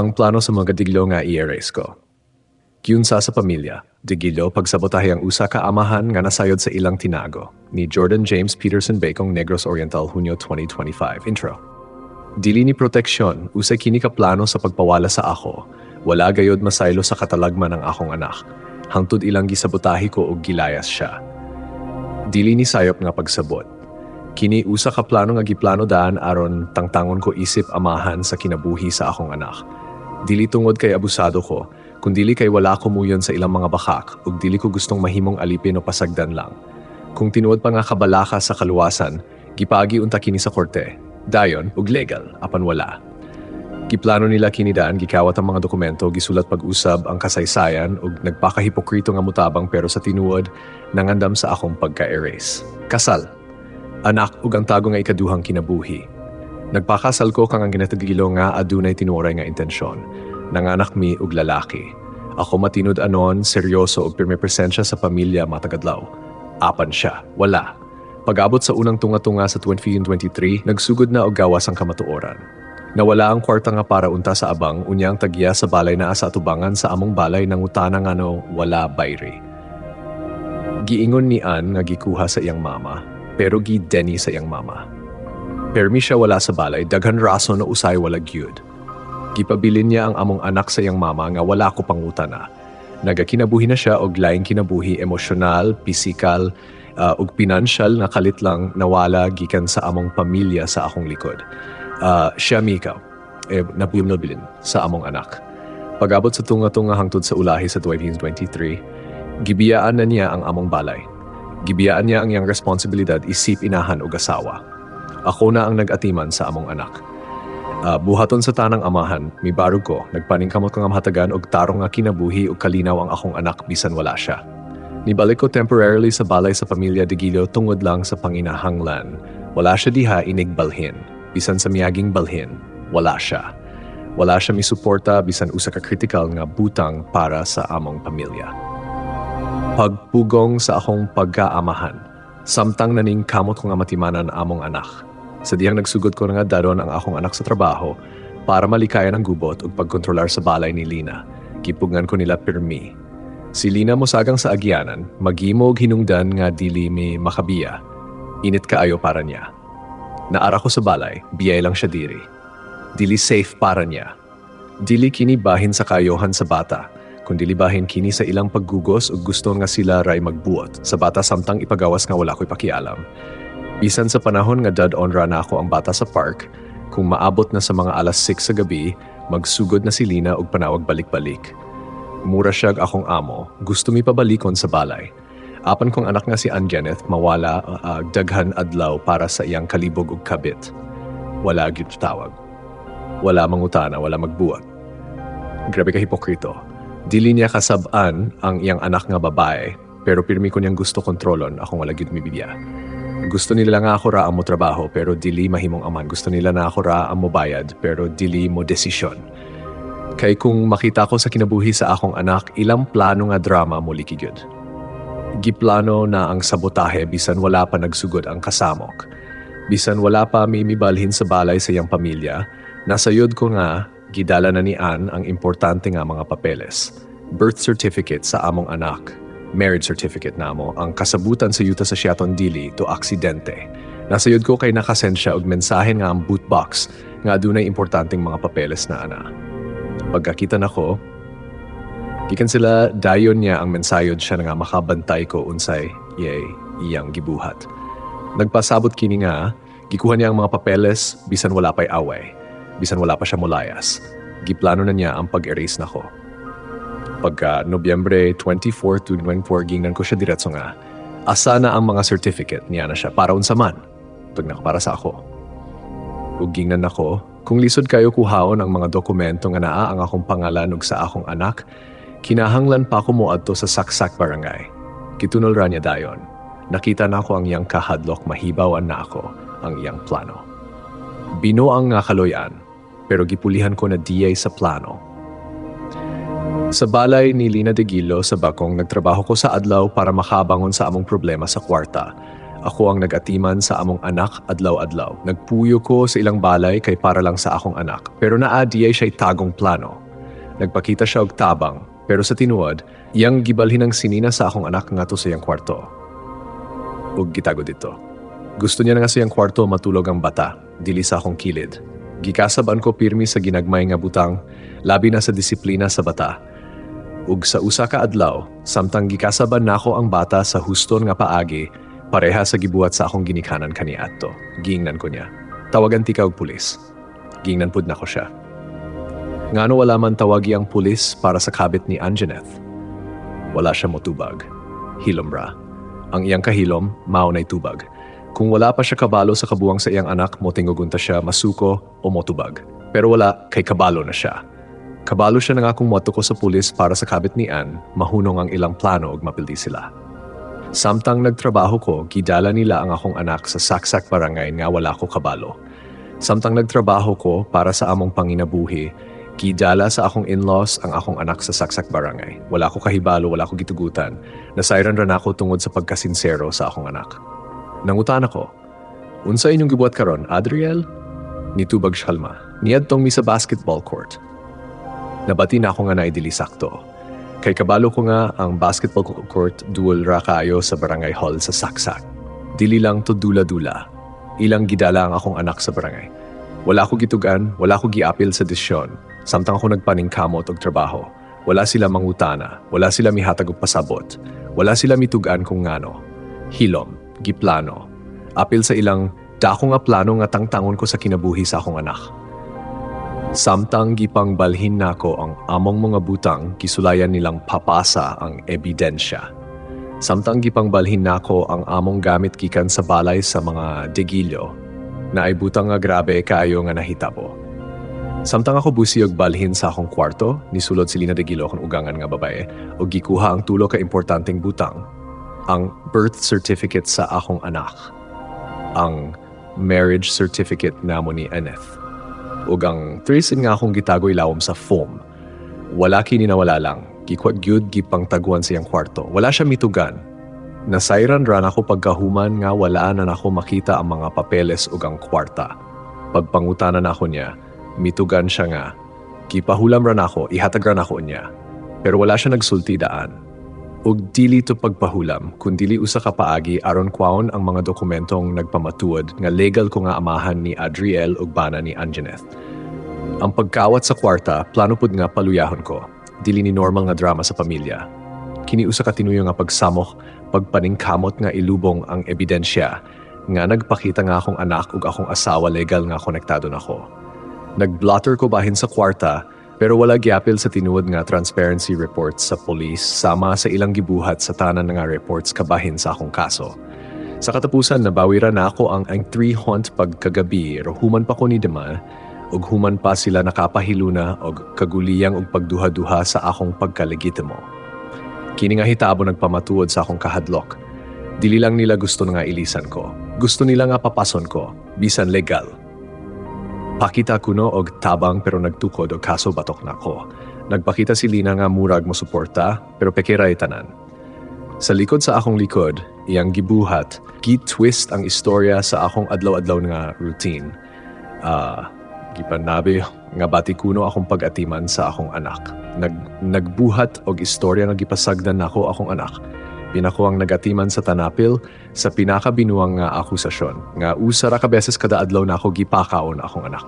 Ang plano sa mga diglo nga i-erase ko. Kiyunsa sa pamilya, digilo pagsabotahe ang usa ka amahan nga nasayod sa ilang tinago ni Jordan James Peterson Bacong Negros Oriental Hunyo 2025 intro. Dili ni proteksyon usay kini ka plano sa pagpawala sa ako. Wala gayod masaylo sa katalagman ng akong anak. Hangtod ilang gisabotahi ko og gilayas siya. Dili ni sayop nga pagsabot. Kini usa ka plano nga giplano daan aron tangtangon ko isip amahan sa kinabuhi sa akong anak. Dili tungod kay abusado ko, kung dili kay wala ko muyon sa ilang mga bakak ug dili ko gustong mahimong alipin o pasagdan lang. Kung tinuod pa nga kabalaka sa kaluwasan, gipaagi unta kini sa korte. Dayon ug legal apan wala. Giplano nila kini daan gikawat ang mga dokumento gisulat pag-usab ang kasaysayan ug nagpakahipokrito nga mutabang pero sa tinuod nangandam sa akong pagka-erase. Kasal. Anak ug ang tago nga ikaduhang kinabuhi. Nagpakasal ko kang ang ginatagilo nga adunay tinuray nga intensyon. Nanganak mi ug lalaki. Ako matinod anon, seryoso ug pirmi presensya sa pamilya matagadlaw. Apan siya, wala. Pag-abot sa unang tunga-tunga sa 2023, nagsugod na og gawas ang kamatuoran. Nawala ang kwarta nga para unta sa abang unyang tagya sa balay na asa atubangan sa among balay nang utana nga no wala bayri. Giingon ni Ann nga gikuha sa iyang mama, pero gi Denny sa iyang mama. Permi siya wala sa balay, daghan raso na usay wala gyud. Gipabilin niya ang among anak sa iyang mama nga wala ko panguta na. Nagakinabuhi na siya og laing kinabuhi emosyonal, pisikal, uh, ug pinansyal nga kalit lang nawala gikan sa among pamilya sa akong likod. Uh, siya mikaw, eh, napuyom sa among anak. Pagabot sa tunga-tunga hangtod sa ulahi sa 2023, gibiyaan na niya ang among balay. Gibiyaan niya ang iyang responsibilidad isip inahan og asawa ako na ang nag-atiman sa among anak. Uh, buhaton sa tanang amahan, mi barog ko, nagpaningkamot ko nga mahatagan og tarong nga kinabuhi og kalinaw ang akong anak bisan wala siya. Nibalik ko temporarily sa balay sa pamilya de Gilo tungod lang sa panginahanglan. Wala siya diha inig balhin. Bisan sa miyaging balhin, wala siya. Wala siya misuporta bisan usa ka critical nga butang para sa among pamilya. Pagpugong sa akong pagkaamahan, samtang naning kamot ko nga matimanan among anak sa dihang nagsugod ko nga daron ang akong anak sa trabaho para malikayan ang gubot ug pagkontrolar sa balay ni Lina. Kipugngan ko nila pirmi. Si Lina mo sagang sa agyanan, magimo og hinungdan nga dili mi makabiya. Init kaayo para niya. Naara ko sa balay, biyay lang siya diri. Dili safe para niya. Dili kini bahin sa kayohan sa bata, kundi libahin kini sa ilang paggugos ug gusto nga sila ray magbuot sa bata samtang ipagawas nga wala ko'y pakialam. Bisan sa panahon nga dad onra na ako ang bata sa park, kung maabot na sa mga alas 6 sa gabi, magsugod na si Lina og panawag balik-balik. Mura siya akong amo, gusto mi pabalikon sa balay. Apan kong anak nga si Anjaneth mawala uh, daghan adlaw para sa iyang kalibog ug kabit. Wala gyud tawag. Wala mangutana, wala magbuhat. Grabe ka hipokrito. Dili niya kasab-an ang iyang anak nga babae, pero pirmi ko niyang gusto kontrolon akong wala gyud mibibya. Gusto nila nga ako ra ang mo trabaho pero dili mahimong aman. Gusto nila na ako ra ang mo bayad pero dili mo desisyon. Kay kung makita ko sa kinabuhi sa akong anak, ilang plano nga drama mo likigyod. Giplano na ang sabotahe bisan wala pa nagsugod ang kasamok. Bisan wala pa mimibalhin sa balay sa iyang pamilya, nasayod ko nga gidala na ni Ann ang importante nga mga papeles. Birth certificate sa among anak, marriage certificate namo ang kasabutan sa yuta sa Siaton Dili to aksidente. Nasayod ko kay nakasend siya og mensahe nga ang boot box nga adunay importanteng mga papeles na ana. Pagkakita nako, gikan sila dayon niya ang mensayod siya nga makabantay ko unsay yay iyang gibuhat. Nagpasabot kini nga, gikuha niya ang mga papeles bisan wala pa'y away, bisan wala pa siya mulayas. Giplano na niya ang pag-erase nako pagka Nobyembre 24 to 24 gingnan ko siya diretso nga asa na ang mga certificate niya na siya para unsa man tug para sa ako. Ug gingnan nako kung lisod kayo kuhaon ang mga dokumento nga naa ang akong pangalan ug sa akong anak kinahanglan pa ako moadto sa saksak barangay. Kitunol ra niya dayon. Nakita na ako ang iyang kahadlok mahibaw na ako ang iyang plano. Binuang nga kaloyan pero gipulihan ko na DA sa plano sa balay ni Lina de Gilo sa Bakong nagtrabaho ko sa adlaw para makabangon sa among problema sa kwarta. Ako ang nagatiman sa among anak adlaw-adlaw. Nagpuyo ko sa ilang balay kay para lang sa akong anak. Pero naadiyay siya'y tagong plano. Nagpakita siya og tabang, pero sa tinuod, iyang gibalhin ang sinina sa akong anak nga to sa iyang kwarto. Ug gitago dito. Gusto niya nga sa iyang kwarto matulog ang bata, dili sa akong kilid. Gikasaban ko pirmi sa ginagmay nga butang, labi na sa disiplina sa bata ug sa usa ka adlaw samtang gikasaban nako ang bata sa huston nga paagi pareha sa gibuhat sa akong ginikanan kani adto giingnan ko niya tawagan ti og pulis. Giingnan pud nako siya. Ngano wala man tawagi ang pulis para sa kabit ni Anjaneth? Wala siya motubag. Hilom ra. Ang iyang kahilom mao nay tubag. Kung wala pa siya kabalo sa kabuwang sa iyang anak motingugunta siya masuko o motubag. Pero wala kay kabalo na siya Kabalo siya ng akong moto ko sa pulis para sa kabit ni Ann, mahunong ang ilang plano ug mapildi sila. Samtang nagtrabaho ko, gidala nila ang akong anak sa saksak barangay nga wala ko kabalo. Samtang nagtrabaho ko para sa among panginabuhi, gidala sa akong in-laws ang akong anak sa saksak barangay. Wala ko kahibalo, wala ko gitugutan. Nasayran ran ako tungod sa pagkasinsero sa akong anak. Nangutan ako, Unsa inyong gibuhat karon, Adriel? Nitubag Shalma. Niadtong mi sa basketball court. Nabati na ako nga naidili sakto. Kay kabalo ko nga ang basketball court dual ra kaayo sa barangay hall sa Saksak. Dili lang to dula-dula. Ilang gidala ang akong anak sa barangay. Wala ko gitugan, wala ko giapil sa desisyon. Samtang ako nagpaningkamot og trabaho. Wala sila mangutana, wala sila mihatag og pasabot. Wala sila mitugan kung ngano. Hilom, giplano. Apil sa ilang dako nga plano nga tangtangon ko sa kinabuhi sa akong anak. Samtang gipang balhin nako ang among mga butang, kisulayan nilang papasa ang ebidensya. Samtang gipang balhin nako ang among gamit gikan sa balay sa mga degilyo, na ay butang nga grabe kaayo nga nahitabo. Samtang ako busi og balhin sa akong kwarto, nisulod si Lina Degilo akong ugangan nga babae, og gikuha ang tulo ka importanteng butang, ang birth certificate sa akong anak, ang marriage certificate namo ni Eneth, ug ang tracing nga akong gitago ilawom sa foam. Wala kini nawala lang. Gikwat gyud gipang taguan siyang kwarto. Wala siya mitugan. Nasayran ra ako pagkahuman nga wala na nako makita ang mga papeles ug ang kwarta. Pagpangutanan ako niya, mitugan siya nga. Gipahulam ra nako, ihatag ra nako niya. Pero wala siya nagsulti daan ug dili to pagpahulam kun dili usa ka paagi aron kwaon ang mga dokumentong nagpamatuod nga legal ko nga amahan ni Adriel ug bana ni Anjaneth. Ang pagkawat sa kwarta plano pud nga paluyahon ko. Dili ni normal nga drama sa pamilya. Kini usa ka tinuyo nga pagsamok, pagpaningkamot nga ilubong ang ebidensya nga nagpakita nga akong anak ug akong asawa legal nga konektado nako. Nagblotter ko bahin sa kwarta pero wala gyapil sa tinuod nga transparency reports sa police sama sa ilang gibuhat sa tanan nga reports kabahin sa akong kaso. Sa katapusan, nabawira na ako ang ang three hunt pagkagabi human pa ko ni Dema ug human pa sila nakapahiluna og kaguliyang og pagduha-duha sa akong pagkalegitimo. Kini nga hitabo nagpamatuod sa akong kahadlok. Dili lang nila gusto nga ilisan ko. Gusto nila nga papason ko, bisan legal Pakita kuno og tabang pero nagtukod og kaso batok na ko. Nagpakita si Lina nga murag mo suporta pero pekera tanan. Sa likod sa akong likod, iyang gibuhat, gi-twist ang istorya sa akong adlaw-adlaw nga routine. Uh, gipanabi nga bati kuno akong pag-atiman sa akong anak. Nag, nagbuhat og istorya nga gipasagdan nako akong anak. Pinako ang nagatiman sa tanapil sa pinakabinuang nga akusasyon nga usara ka beses kada adlaw na ako gipakaon akong anak.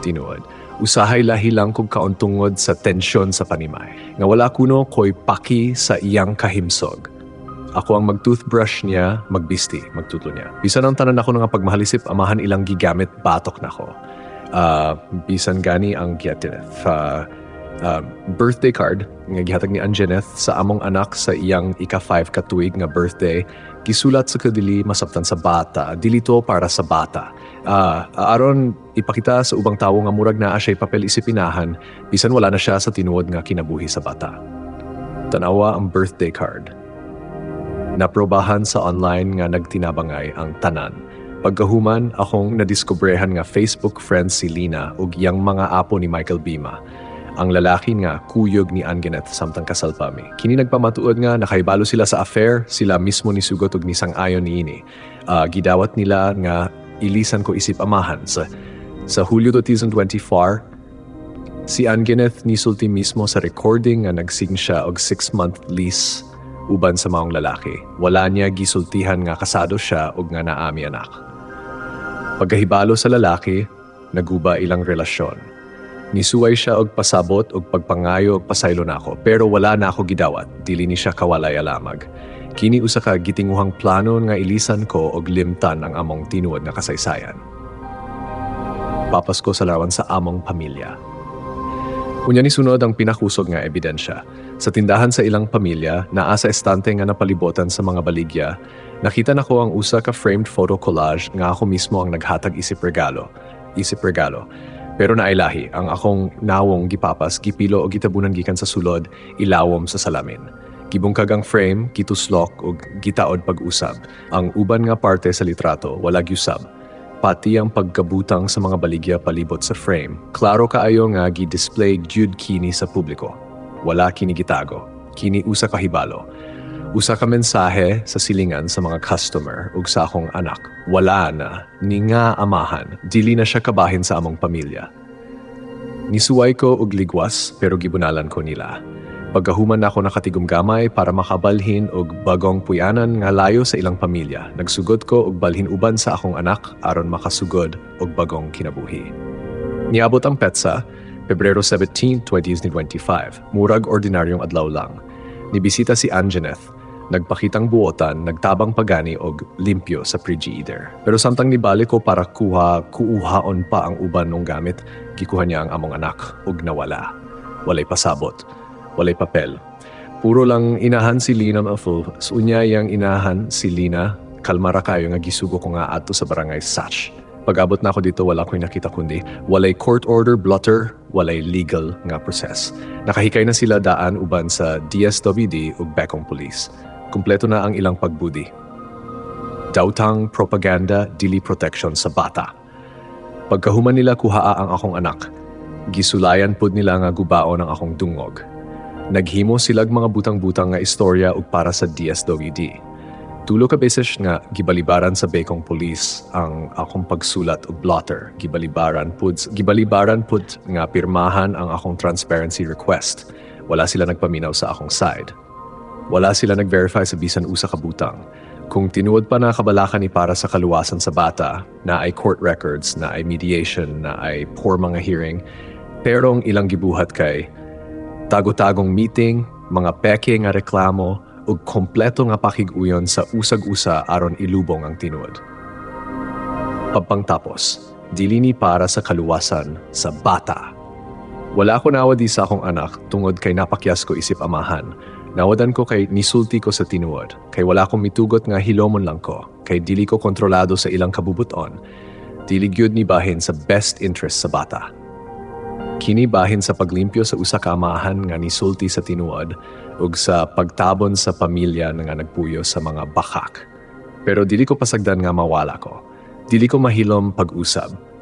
Tinuod, usahay lahi lang kog kauntungod sa tensyon sa panimay. Nga wala kuno koy paki sa iyang kahimsog. Ako ang mag-toothbrush niya, magbisti, magtutlo niya. Bisan ang tanan ako nga pagmahalisip, amahan ilang gigamit, batok na ko. Uh, bisan gani ang giatineth. Uh, uh, birthday card nga gihatag ni Anjaneth sa among anak sa iyang ika-5 katuig nga birthday gisulat sa kadili masabtan sa bata. Dili to para sa bata. Uh, aron ipakita sa ubang tawo nga murag naa siya papel isipinahan bisan wala na siya sa tinuod nga kinabuhi sa bata. Tanawa ang birthday card. Naprobahan sa online nga nagtinabangay ang tanan. Pagkahuman akong nadiskobrehan nga Facebook friend si Lina ug yang mga apo ni Michael Bima Ang lalaki nga kuyog ni Angeneth samtang kasal pa mi. Kini nagpamatuod nga nakaibalo sila sa affair, sila mismo ni sugot og ni sang-ayon niini. Ah, gidawat nila nga ilisan ko isip amahan sa sa Hulyo 2024 Si Angeneth nisulti mismo sa recording nga nagsing siya og 6-month lease uban sa maong lalaki. Wala niya gisultihan nga kasado siya og nga naami anak. Pagkahibalo sa lalaki, naguba ilang relasyon. Nisuway siya og pasabot og pagpangayo og pasaylo nako pero wala na ako gidawat dili ni siya kawalay alamag. Kini usa ka gitinguhang plano nga ilisan ko og limtan ang among tinuod nga kasaysayan. Papasko sa larawan sa among pamilya. Unya ni sunod ang pinakusog nga ebidensya. Sa tindahan sa ilang pamilya, naa sa estante nga napalibotan sa mga baligya, nakita nako ang usa ka framed photo collage nga ako mismo ang naghatag isip regalo. Isip regalo. Pero nailahi, ang akong nawong gipapas, gipilo o gitabunan gikan sa sulod, ilawom sa salamin. Gibungkag ang frame, gituslok o gitaod pag-usab. Ang uban nga parte sa litrato, wala gyusab pati ang pagkabutang sa mga baligya palibot sa frame, klaro kaayo nga gi-display gyud kini sa publiko. Wala kini gitago, kini usa ka hibalo. Usa ka mensahe sa silingan sa mga customer ug sa akong anak. Wala na, ni nga amahan, dili na siya kabahin sa among pamilya. Nisuway ko og ligwas pero gibunalan ko nila. Pagkahuman na ako nakatigom para makabalhin og bagong puyanan nga layo sa ilang pamilya. Nagsugod ko og balhin uban sa akong anak aron makasugod og bagong kinabuhi. Niabot ang petsa, Pebrero 17, 2025. Murag ordinaryong adlaw lang. Nibisita si Angeneth. Nagpakitang buotan, nagtabang pagani og limpyo sa frigidaire. Pero samtang nibalik ko para kuha, kuuhaon pa ang uban ng gamit, gikuha niya ang among anak og nawala. Walay pasabot walay papel. Puro lang inahan si Lina Maful. Sunya yang inahan si Lina, kalmara kayo nga gisugo ko nga ato sa barangay Satch. Pag-abot na ako dito, wala ko'y nakita kundi walay court order blotter, walay legal nga process. Nakahikay na sila daan uban sa DSWD ug Bekong Police. Kumpleto na ang ilang pagbudi. Dautang propaganda, dili protection sa bata. Pagkahuman nila kuhaa ang akong anak, gisulayan pud nila nga gubaon ang akong dungog. Naghimo silag mga butang-butang nga istorya ug para sa DSWD. Tulo ka beses nga gibalibaran sa Bekong Police ang akong pagsulat og blotter. Gibalibaran pud gibalibaran pud nga pirmahan ang akong transparency request. Wala sila nagpaminaw sa akong side. Wala sila nag-verify sa bisan usa ka butang. Kung tinuod pa na kabalakan ni para sa kaluwasan sa bata, na ay court records, na ay mediation, na ay poor mga hearing, pero ang ilang gibuhat kay tago-tagong meeting, mga peke nga reklamo, ug kompleto nga pakiguyon sa usag-usa aron ilubong ang tinuod. Pagpangtapos, dili ni para sa kaluwasan sa bata. Wala ko nawadi sa akong anak tungod kay napakyas ko isip amahan. Nawadan ko kay nisulti ko sa tinuod, kay wala akong mitugot nga hilomon lang ko, kay dili ko kontrolado sa ilang kabubuton, dili gyud ni bahin sa best interest sa bata. Kini bahin sa paglimpyo sa usa ka amahan nga nisulti sa tinuod ug sa pagtabon sa pamilya nga nagpuyo sa mga bakak. Pero dili ko pasagdan nga mawala ko. Dili ko mahilom pag-usab